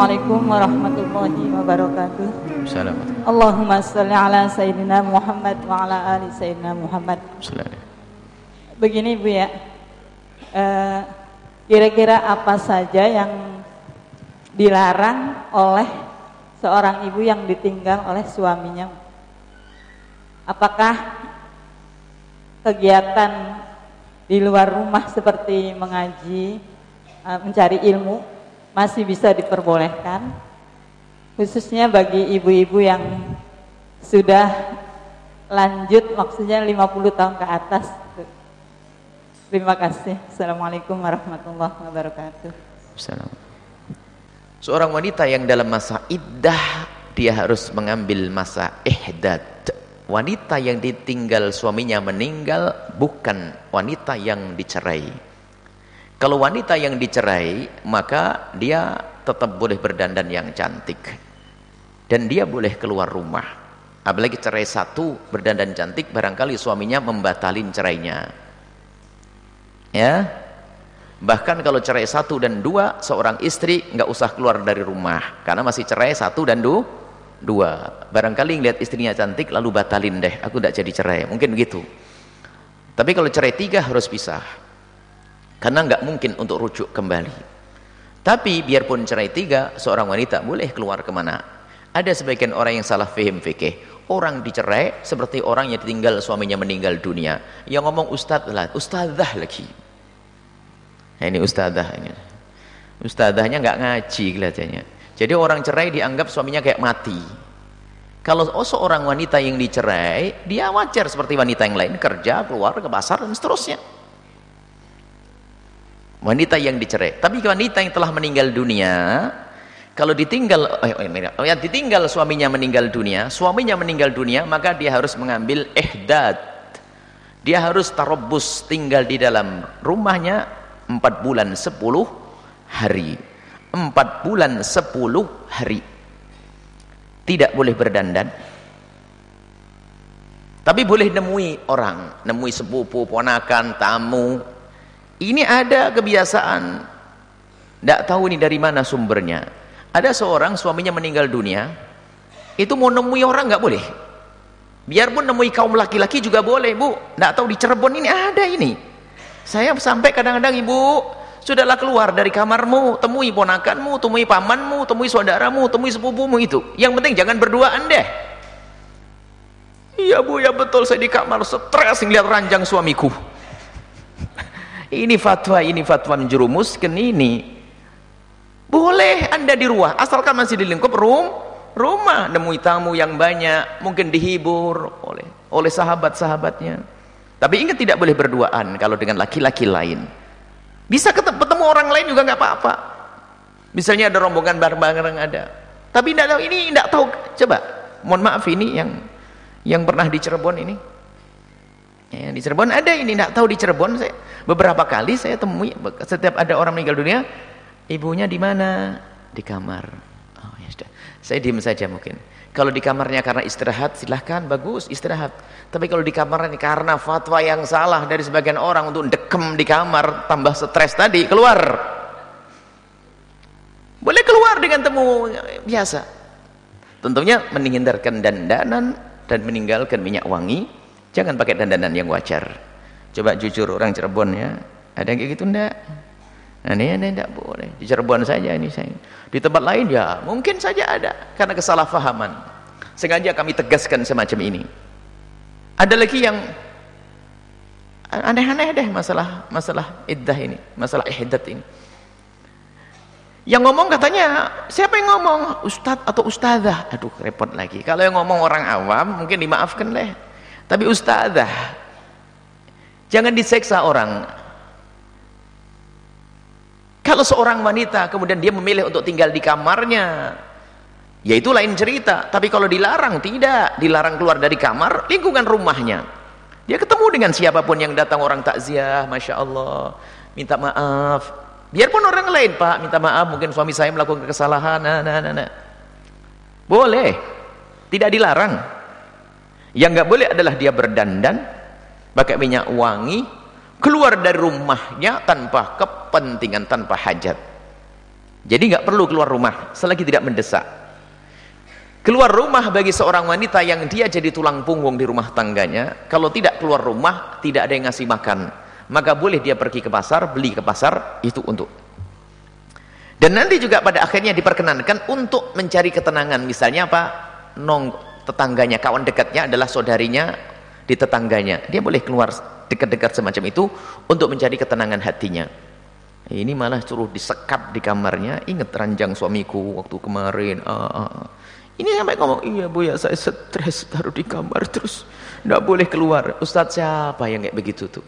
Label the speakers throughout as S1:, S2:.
S1: Assalamualaikum warahmatullahi wabarakatuh.
S2: Assalamualaikum.
S1: Allahumma salli ala Sayyidina Muhammad wa ala ali Sayyidina Muhammad. Begini Bu ya, Eh, kira-kira apa saja yang dilarang oleh seorang ibu yang ditinggal oleh suaminya? Apakah kegiatan di luar rumah seperti mengaji, eh, mencari ilmu masih bisa diperbolehkan? Khususnya bagi ibu-ibu yang sudah lanjut maksudnya 50 tahun ke atas. Terima kasih. Assalamualaikum warahmatullahi wabarakatuh.
S2: Assalamualaikum. Seorang wanita yang dalam masa iddah dia harus mengambil masa ihdad. Wanita yang ditinggal suaminya meninggal bukan wanita yang dicerai. Kalau wanita yang dicerai maka dia tetap boleh berdandan yang cantik. Dan dia boleh keluar rumah. Apalagi cerai satu berdandan cantik barangkali suaminya membatalin cerainya. Ya? Bahkan kalau cerai satu dan dua seorang istri nggak usah keluar dari rumah. Karena masih cerai satu dan du, dua. Barangkali ngeliat istrinya cantik lalu batalin deh. Aku tidak jadi cerai. Mungkin begitu. Tapi kalau cerai tiga harus pisah karena nggak mungkin untuk rujuk kembali tapi biarpun cerai tiga seorang wanita boleh keluar ke mana ada sebagian orang yang salah faham fikih orang dicerai seperti orang yang ditinggal suaminya meninggal dunia yang ngomong ustadz lah ustadzah lagi Nah, ini ustadzah ini. Ustadzahnya nggak ngaji kelihatannya. Jadi orang cerai dianggap suaminya kayak mati. Kalau oh, seorang wanita yang dicerai, dia wajar seperti wanita yang lain kerja, keluar ke pasar dan seterusnya. Wanita yang dicerai. Tapi wanita yang telah meninggal dunia, kalau ditinggal eh, oh, yang ditinggal suaminya meninggal dunia, suaminya meninggal dunia, maka dia harus mengambil ihdad. Dia harus tarobus tinggal di dalam rumahnya empat bulan sepuluh hari empat bulan sepuluh hari tidak boleh berdandan tapi boleh nemui orang nemui sepupu, ponakan, tamu ini ada kebiasaan. Tidak tahu ini dari mana sumbernya. Ada seorang suaminya meninggal dunia. Itu mau nemui orang nggak boleh. Biarpun nemui kaum laki-laki juga boleh bu. Tidak tahu di Cirebon ini ada ini. Saya sampai kadang-kadang ibu, sudahlah keluar dari kamarmu, temui ponakanmu, temui pamanmu, temui saudaramu, temui sepupumu itu. Yang penting jangan berduaan deh. Iya bu, ya betul. Saya di kamar stres ngeliat ranjang suamiku. Ini fatwa, ini fatwa menjerumuskan ini. Boleh anda di rumah, asalkan masih di lingkup rum, rumah. Nemui tamu yang banyak, mungkin dihibur oleh oleh sahabat-sahabatnya. Tapi ingat tidak boleh berduaan kalau dengan laki-laki lain. Bisa ketemu orang lain juga nggak apa-apa. Misalnya ada rombongan bareng-bareng ada. Tapi tidak tahu ini tidak tahu. Coba, mohon maaf ini yang yang pernah di Cirebon ini. Ya, di Cirebon ada ini tidak tahu di Cirebon saya beberapa kali saya temui setiap ada orang meninggal dunia, ibunya di mana? Di kamar. Oh ya sudah. Saya diam saja mungkin. Kalau di kamarnya karena istirahat, silahkan, bagus istirahat. Tapi kalau di kamarnya karena fatwa yang salah dari sebagian orang untuk dekem di kamar, tambah stres tadi, keluar. Boleh keluar dengan temu biasa. Tentunya meninggalkan dandanan dan meninggalkan minyak wangi. Jangan pakai dandanan yang wajar. Coba jujur orang Cirebon ya. Ada yang kayak gitu enggak? Nah, ini, ini tidak boleh. Di Cirebon saja ini saya. Di tempat lain ya mungkin saja ada karena kesalahpahaman. Sengaja kami tegaskan semacam ini. Ada lagi yang aneh-aneh deh masalah masalah iddah ini, masalah ihdat ini. Yang ngomong katanya, siapa yang ngomong? Ustadz atau ustazah? Aduh, repot lagi. Kalau yang ngomong orang awam, mungkin dimaafkan deh. Tapi ustazah, jangan diseksa orang. Kalau seorang wanita kemudian dia memilih untuk tinggal di kamarnya, ya itu lain cerita. Tapi kalau dilarang, tidak. Dilarang keluar dari kamar, lingkungan rumahnya. Dia ketemu dengan siapa pun yang datang orang takziah, Masya Allah. Minta maaf. Biarpun orang lain, Pak, minta maaf. Mungkin suami saya melakukan kesalahan. Nah, nah, nah, nah. Boleh. Tidak dilarang. Yang nggak boleh adalah dia berdandan, pakai minyak wangi, keluar dari rumahnya tanpa kepentingan tanpa hajat. Jadi nggak perlu keluar rumah selagi tidak mendesak. Keluar rumah bagi seorang wanita yang dia jadi tulang punggung di rumah tangganya kalau tidak keluar rumah tidak ada yang ngasih makan. Maka boleh dia pergi ke pasar beli ke pasar itu untuk. Dan nanti juga pada akhirnya diperkenankan untuk mencari ketenangan. Misalnya apa? Nong tetangganya. Kawan dekatnya adalah saudarinya di tetangganya. Dia boleh keluar dekat-dekat semacam itu untuk mencari ketenangan hatinya. Ini malah suruh disekap di kamarnya. Ingat ranjang suamiku waktu kemarin. Ah, ah, ah. ini sampai ngomong iya bu ya saya stres taruh di kamar terus. Tidak boleh keluar. Ustadz siapa yang kayak begitu tuh?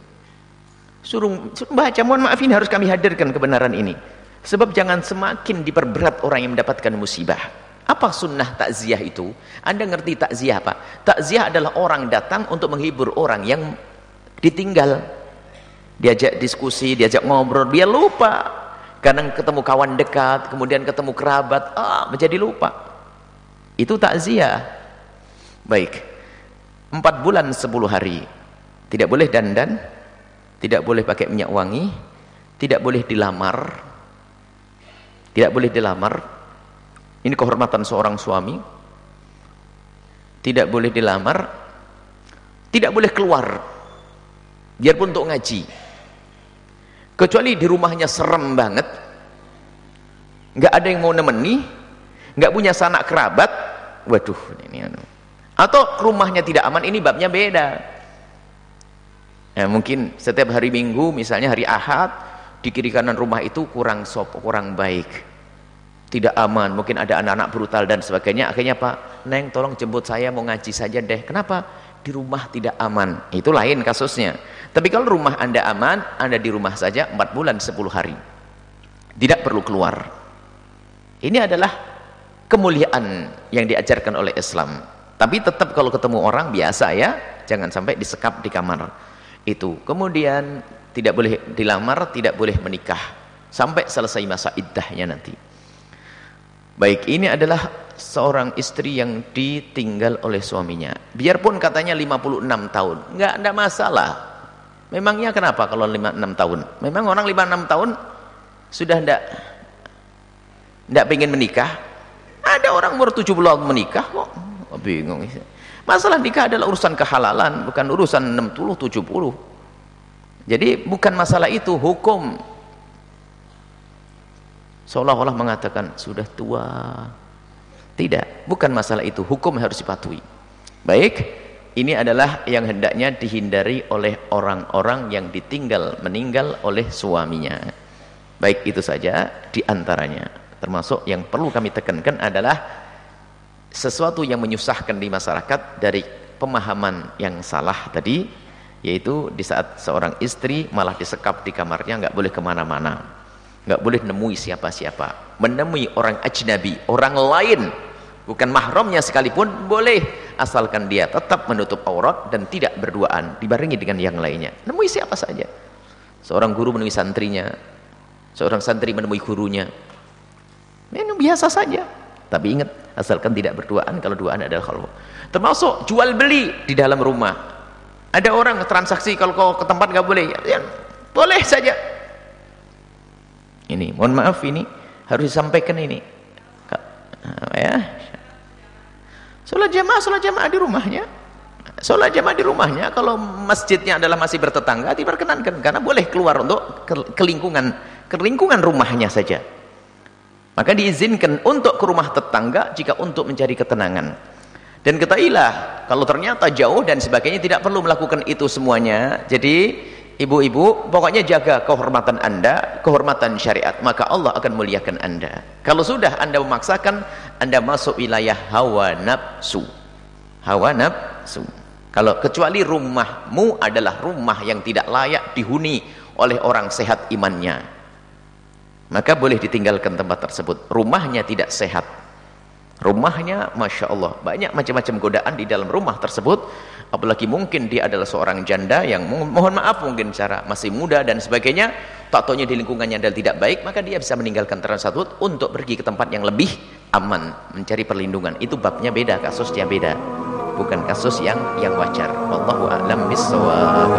S2: Suruh, suruh baca. Mohon maaf ini harus kami hadirkan kebenaran ini. Sebab jangan semakin diperberat orang yang mendapatkan musibah. Apa sunnah takziah itu? Anda ngerti takziah apa? Takziah adalah orang datang untuk menghibur orang yang ditinggal. Diajak diskusi, diajak ngobrol, dia lupa. Kadang ketemu kawan dekat, kemudian ketemu kerabat, ah menjadi lupa. Itu takziah. Baik. Empat bulan sepuluh hari. Tidak boleh dandan, tidak boleh pakai minyak wangi, tidak boleh dilamar, tidak boleh dilamar. Ini kehormatan seorang suami. Tidak boleh dilamar. Tidak boleh keluar. Biarpun untuk ngaji. Kecuali di rumahnya serem banget. Enggak ada yang mau nemeni. Enggak punya sanak kerabat. Waduh, ini anu. Atau rumahnya tidak aman, ini babnya beda. Ya, mungkin setiap hari Minggu, misalnya hari Ahad, di kiri kanan rumah itu kurang sop, kurang baik tidak aman, mungkin ada anak-anak brutal dan sebagainya. Akhirnya Pak, Neng tolong jemput saya mau ngaji saja deh. Kenapa? di rumah tidak aman, itu lain kasusnya. Tapi kalau rumah anda aman, anda di rumah saja 4 bulan 10 hari. Tidak perlu keluar. Ini adalah kemuliaan yang diajarkan oleh Islam. Tapi tetap kalau ketemu orang biasa ya. Jangan sampai disekap di kamar. Itu. Kemudian tidak boleh dilamar, tidak boleh menikah. Sampai selesai masa iddahnya nanti. Baik, ini adalah seorang istri yang ditinggal oleh suaminya. Biarpun katanya 56 tahun, enggak ada masalah. Memangnya kenapa kalau 56 tahun? Memang orang 56 tahun sudah enggak enggak pengen menikah? Ada orang umur 70 tahun menikah kok. Oh, bingung. Masalah nikah adalah urusan kehalalan, bukan urusan 60 70. Jadi bukan masalah itu hukum. Seolah-olah mengatakan sudah tua. Tidak, bukan masalah itu. Hukum harus dipatuhi. Baik, ini adalah yang hendaknya dihindari oleh orang-orang yang ditinggal meninggal oleh suaminya. Baik itu saja di antaranya. Termasuk yang perlu kami tekankan adalah sesuatu yang menyusahkan di masyarakat dari pemahaman yang salah tadi yaitu di saat seorang istri malah disekap di kamarnya nggak boleh ke mana-mana nggak boleh nemui siapa-siapa. Menemui orang ajnabi orang lain. Bukan mahramnya sekalipun boleh. Asalkan dia tetap menutup aurat dan tidak berduaan dibarengi dengan yang lainnya. Nemui siapa saja. Seorang guru menemui santrinya seorang santri menemui gurunya. Ini biasa saja. Tapi ingat asalkan tidak berduaan kalau duaan adalah khalwa. Termasuk jual beli di dalam rumah. Ada orang transaksi kalau ke tempat nggak boleh, ya, boleh saja. Ini, mohon maaf ini harus disampaikan ini. Ya. Sholat jamaah, sholat jamaah di rumahnya. Sholat jamaah di rumahnya, kalau masjidnya adalah masih bertetangga, diperkenankan karena boleh keluar untuk ke, lingkungan, ke lingkungan rumahnya saja. Maka diizinkan untuk ke rumah tetangga jika untuk mencari ketenangan. Dan ketahuilah, kalau ternyata jauh dan sebagainya tidak perlu melakukan itu semuanya. Jadi, ibu-ibu pokoknya jaga kehormatan Anda, kehormatan syariat, maka Allah akan muliakan Anda. Kalau sudah Anda memaksakan, Anda masuk wilayah hawa nafsu. Hawa nafsu. Kalau kecuali rumahmu adalah rumah yang tidak layak dihuni oleh orang sehat imannya. Maka boleh ditinggalkan tempat tersebut. Rumahnya tidak sehat rumahnya Masya Allah banyak macam-macam godaan di dalam rumah tersebut. Apalagi mungkin dia adalah seorang janda yang mohon maaf mungkin secara masih muda dan sebagainya tak di lingkungannya adalah tidak baik maka dia bisa meninggalkan transatut untuk pergi ke tempat yang lebih aman mencari perlindungan. Itu babnya beda kasusnya beda bukan kasus yang yang wajar. Wallahu a'lam bissawab.